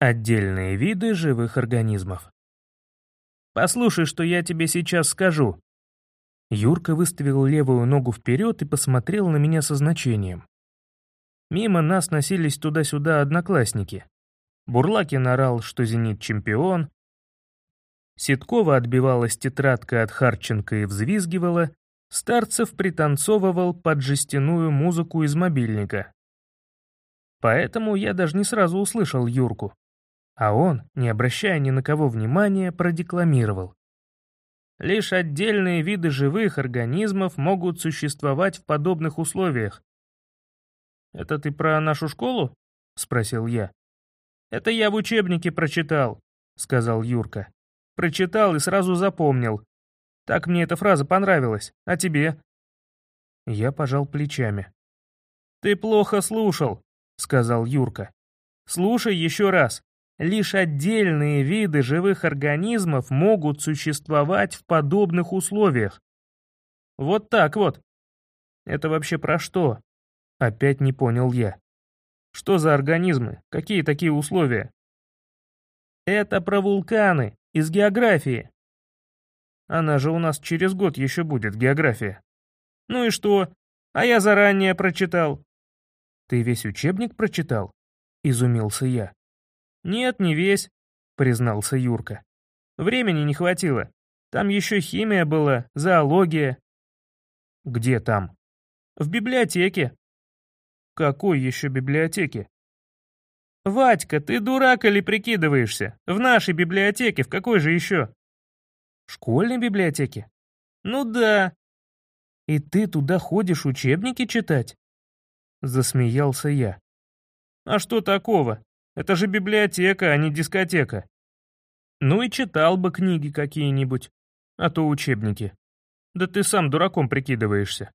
Отдельные виды живых организмов. «Послушай, что я тебе сейчас скажу». Юрка выставил левую ногу вперед и посмотрел на меня со значением. Мимо нас носились туда-сюда одноклассники. Бурлакин орал, что «Зенит» чемпион. Ситкова отбивалась тетрадкой от Харченко и взвизгивала. Старцев пританцовывал под жестяную музыку из мобильника. Поэтому я даже не сразу услышал Юрку. А он, не обращая ни на кого внимания, продекламировал. Лишь отдельные виды живых организмов могут существовать в подобных условиях. «Это ты про нашу школу?» — спросил я. «Это я в учебнике прочитал», — сказал Юрка. «Прочитал и сразу запомнил. Так мне эта фраза понравилась. А тебе?» Я пожал плечами. «Ты плохо слушал», — сказал Юрка. «Слушай еще раз. Лишь отдельные виды живых организмов могут существовать в подобных условиях. Вот так вот. Это вообще про что? Опять не понял я. Что за организмы? Какие такие условия? Это про вулканы, из географии. Она же у нас через год еще будет, география. Ну и что? А я заранее прочитал. Ты весь учебник прочитал? Изумился я. Нет, не весь, признался Юрка. Времени не хватило. Там еще химия была, зоология. Где там? В библиотеке. Какой еще библиотеке? Вадька, ты дурак или прикидываешься? В нашей библиотеке, в какой же еще? В школьной библиотеке? Ну да. И ты туда ходишь учебники читать? Засмеялся я. А что такого? Это же библиотека, а не дискотека. Ну и читал бы книги какие-нибудь, а то учебники. Да ты сам дураком прикидываешься.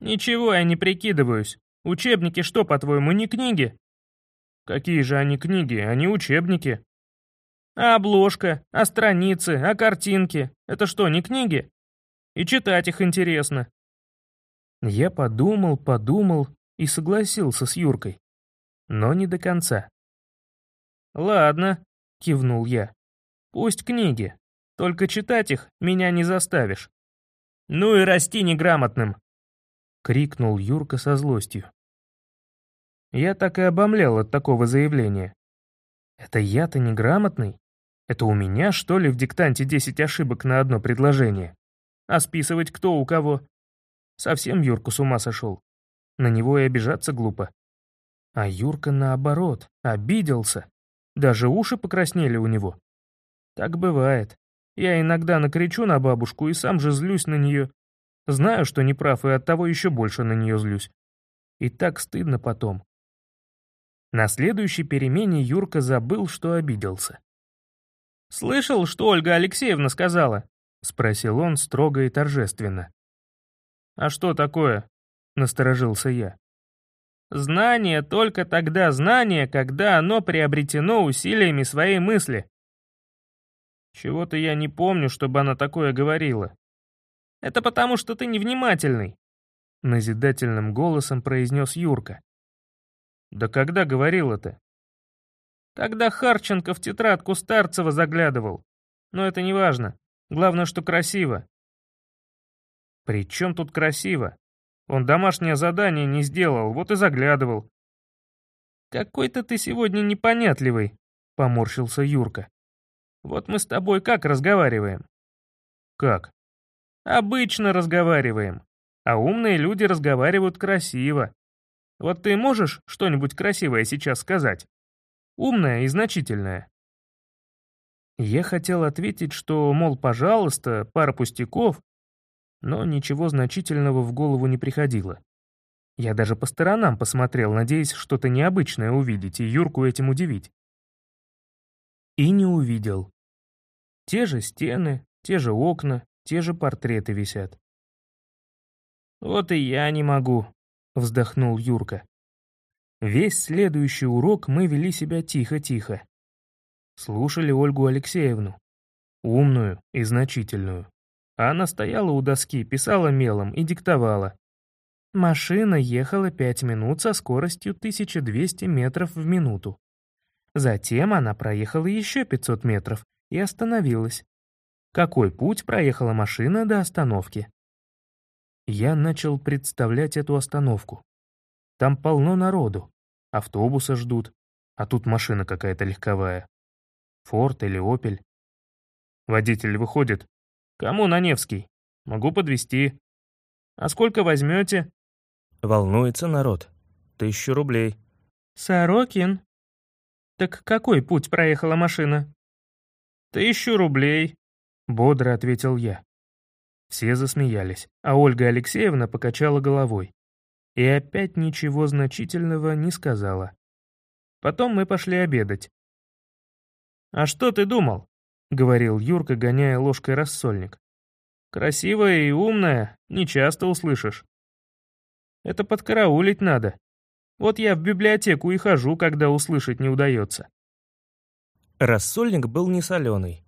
Ничего я не прикидываюсь. Учебники что, по-твоему, не книги? Какие же они книги, они учебники. А обложка, а страницы, а картинки — это что, не книги? И читать их интересно. Я подумал, подумал и согласился с Юркой. Но не до конца. «Ладно», — кивнул я. «Пусть книги. Только читать их меня не заставишь». «Ну и расти неграмотным!» — крикнул Юрка со злостью. Я так и обомлел от такого заявления. Это я-то неграмотный? Это у меня, что ли, в диктанте 10 ошибок на одно предложение? А списывать кто у кого? Совсем Юрка с ума сошел. На него и обижаться глупо. А Юрка, наоборот, обиделся. Даже уши покраснели у него. Так бывает. Я иногда накричу на бабушку и сам же злюсь на нее. Знаю, что не прав, и оттого еще больше на нее злюсь. И так стыдно потом. На следующей перемене Юрка забыл, что обиделся. «Слышал, что Ольга Алексеевна сказала?» — спросил он строго и торжественно. «А что такое?» — насторожился я. «Знание только тогда знание, когда оно приобретено усилиями своей мысли». «Чего-то я не помню, чтобы она такое говорила». «Это потому, что ты невнимательный», — назидательным голосом произнес Юрка. Да когда говорил это? Тогда Харченко в тетрадку Старцева заглядывал. Но это не важно. Главное, что красиво. При чем тут красиво? Он домашнее задание не сделал, вот и заглядывал. «Какой-то ты сегодня непонятливый», — поморщился Юрка. «Вот мы с тобой как разговариваем?» «Как?» «Обычно разговариваем. А умные люди разговаривают красиво. Вот ты можешь что-нибудь красивое сейчас сказать? Умное и значительное. Я хотел ответить, что, мол, пожалуйста, пара пустяков, но ничего значительного в голову не приходило. Я даже по сторонам посмотрел, надеясь что-то необычное увидеть и Юрку этим удивить. И не увидел. Те же стены, те же окна, те же портреты висят. «Вот и я не могу», вздохнул Юрка. Весь следующий урок мы вели себя тихо-тихо. Слушали Ольгу Алексеевну. Умную и значительную. Она стояла у доски, писала мелом и диктовала. Машина ехала пять минут со скоростью 1200 метров в минуту. Затем она проехала еще 500 метров и остановилась. Какой путь проехала машина до остановки? Я начал представлять эту остановку. Там полно народу. Автобуса ждут, а тут машина какая-то легковая. Форд или Опель. Водитель выходит. «Кому на Невский? Могу подвезти. А сколько возьмете?» Волнуется народ. Тысячу рублей. «Сорокин?» «Так какой путь проехала машина?» «Тысячу рублей», — бодро ответил я. Все засмеялись, а Ольга Алексеевна покачала головой. И опять ничего значительного не сказала. Потом мы пошли обедать. «А что ты думал?» — говорил Юрка, гоняя ложкой рассольник. «Красивая и умная, не часто услышишь. Это подкараулить надо. Вот я в библиотеку и хожу, когда услышать не удается». Рассольник был не соленый.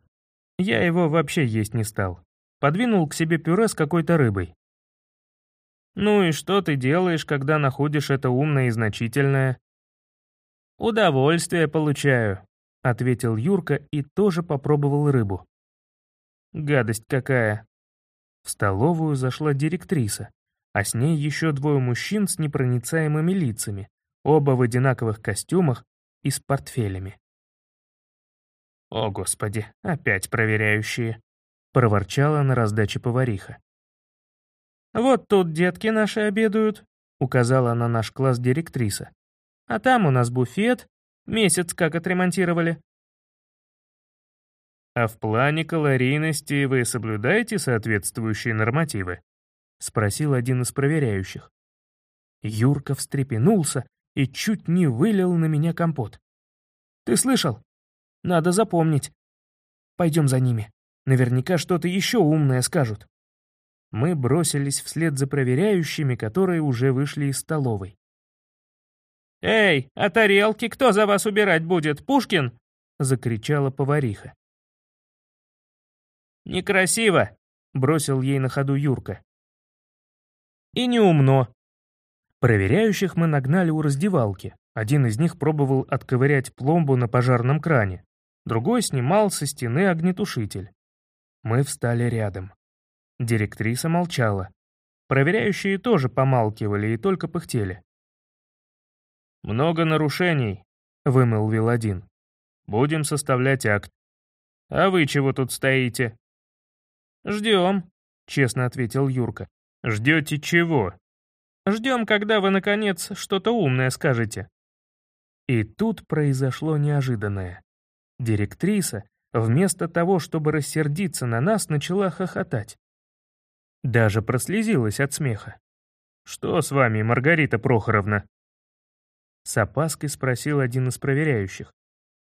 Я его вообще есть не стал. Подвинул к себе пюре с какой-то рыбой. «Ну и что ты делаешь, когда находишь это умное и значительное?» «Удовольствие получаю», — ответил Юрка и тоже попробовал рыбу. «Гадость какая!» В столовую зашла директриса, а с ней еще двое мужчин с непроницаемыми лицами, оба в одинаковых костюмах и с портфелями. «О, Господи, опять проверяющие!» — проворчала на раздаче повариха. «Вот тут детки наши обедают», — указала на наш класс директриса. «А там у нас буфет, месяц как отремонтировали». «А в плане калорийности вы соблюдаете соответствующие нормативы?» — спросил один из проверяющих. Юрка встрепенулся и чуть не вылил на меня компот. «Ты слышал? Надо запомнить. Пойдем за ними. Наверняка что-то еще умное скажут». Мы бросились вслед за проверяющими, которые уже вышли из столовой. «Эй, а тарелки кто за вас убирать будет, Пушкин?» — закричала повариха. «Некрасиво», — бросил ей на ходу Юрка. «И не умно». Проверяющих мы нагнали у раздевалки. Один из них пробовал отковырять пломбу на пожарном кране, другой снимал со стены огнетушитель. Мы встали рядом. Директриса молчала. Проверяющие тоже помалкивали и только пыхтели. «Много нарушений», — вымолвил один. «Будем составлять акт. А вы чего тут стоите?» «Ждем», — честно ответил Юрка. «Ждете чего?» «Ждем, когда вы, наконец, что-то умное скажете». И тут произошло неожиданное. Директриса, вместо того, чтобы рассердиться на нас, начала хохотать. Даже прослезилась от смеха. «Что с вами, Маргарита Прохоровна?» С опаской спросил один из проверяющих.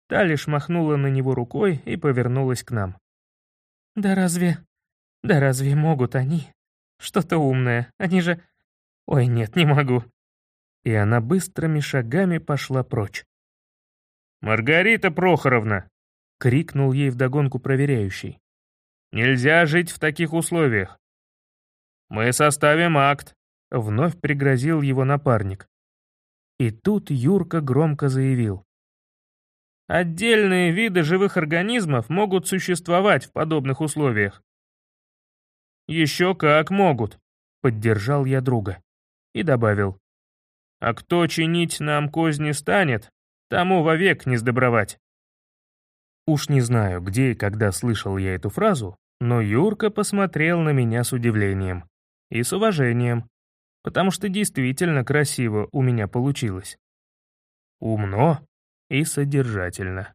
Та лишь махнула на него рукой и повернулась к нам. «Да разве... да разве могут они? Что-то умное, они же... Ой, нет, не могу». И она быстрыми шагами пошла прочь. «Маргарита Прохоровна!» — крикнул ей вдогонку проверяющий. «Нельзя жить в таких условиях. «Мы составим акт», — вновь пригрозил его напарник. И тут Юрка громко заявил. «Отдельные виды живых организмов могут существовать в подобных условиях». «Еще как могут», — поддержал я друга. И добавил. «А кто чинить нам козни станет, тому вовек не сдобровать». Уж не знаю, где и когда слышал я эту фразу, но Юрка посмотрел на меня с удивлением и с уважением, потому что действительно красиво у меня получилось. Умно и содержательно.